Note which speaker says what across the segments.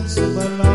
Speaker 1: heads of my.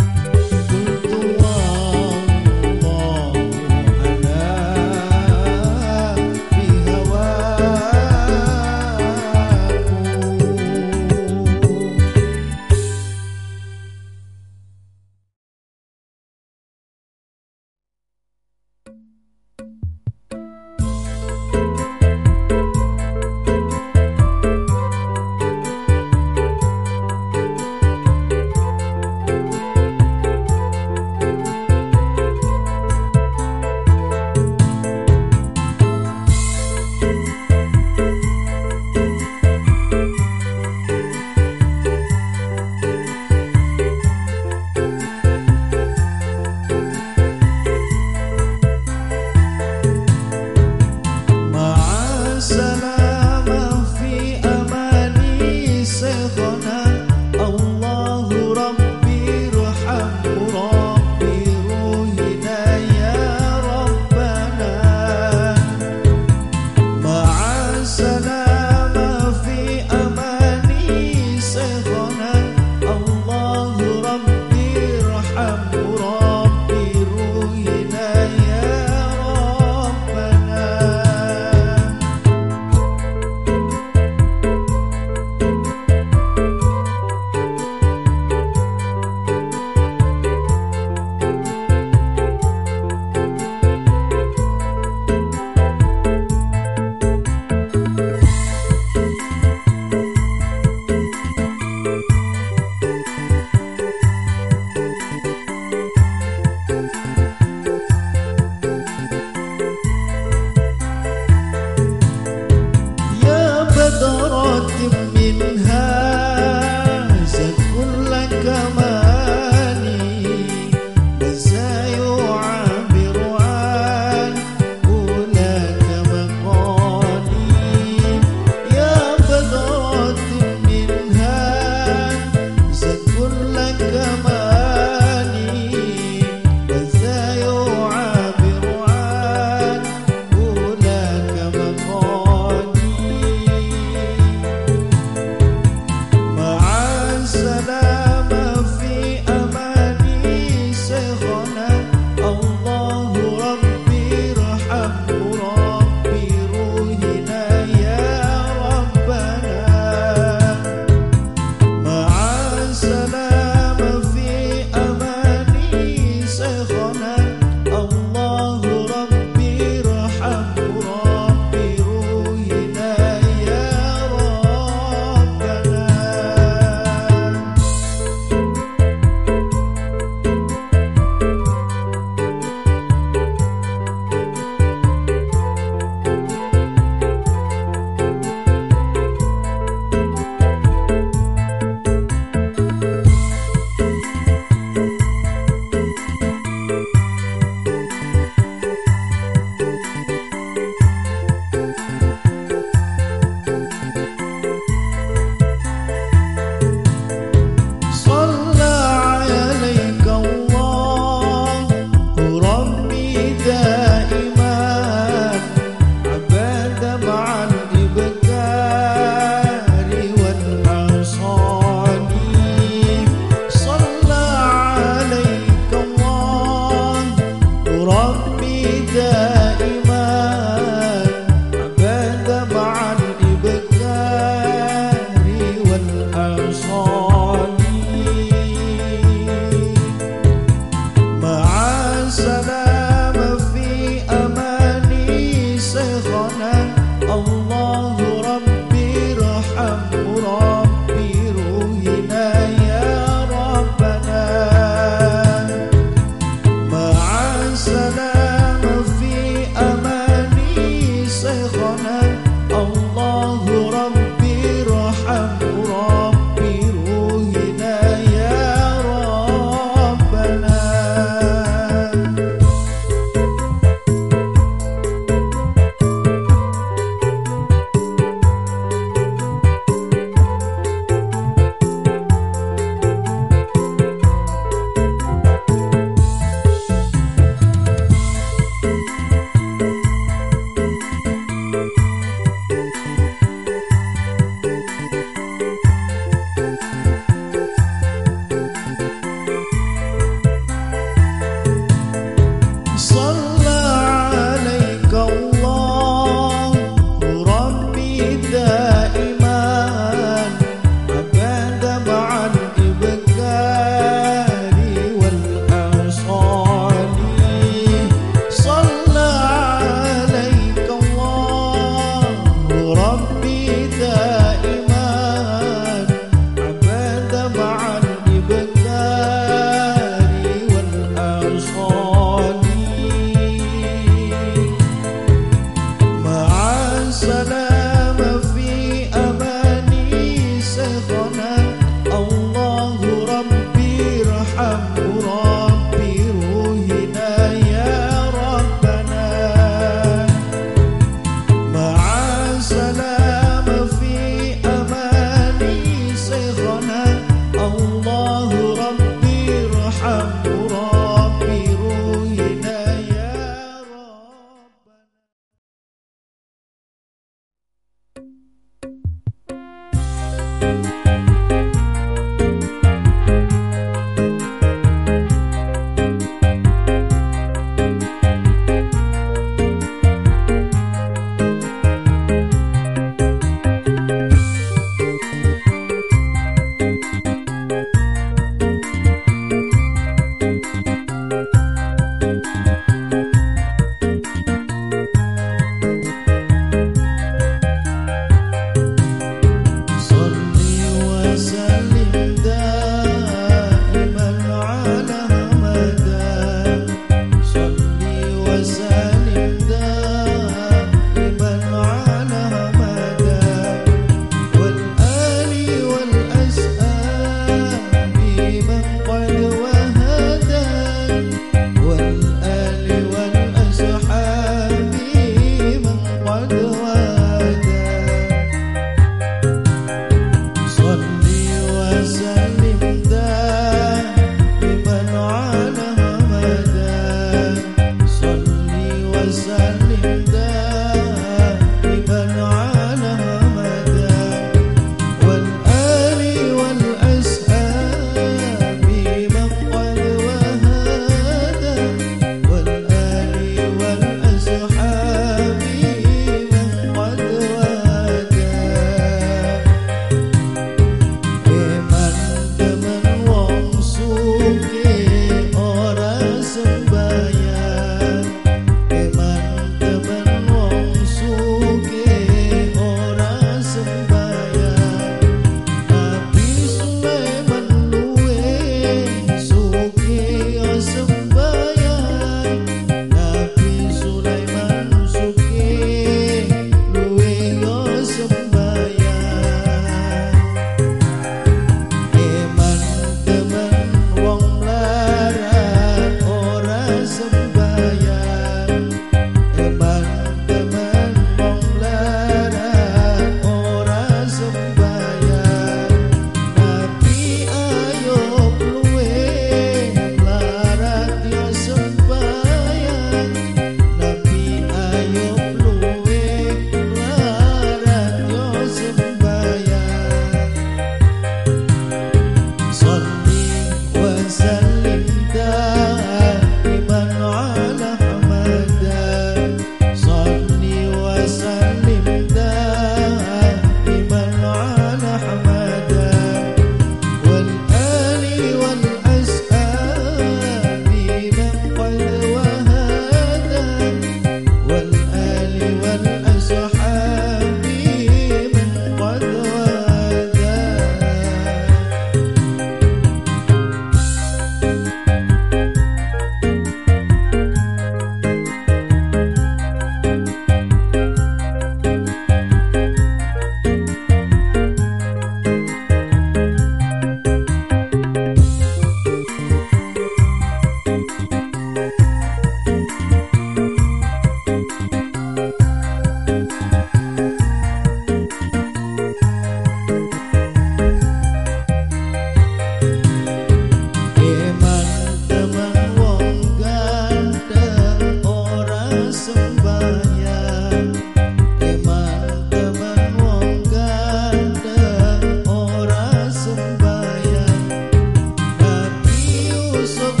Speaker 1: so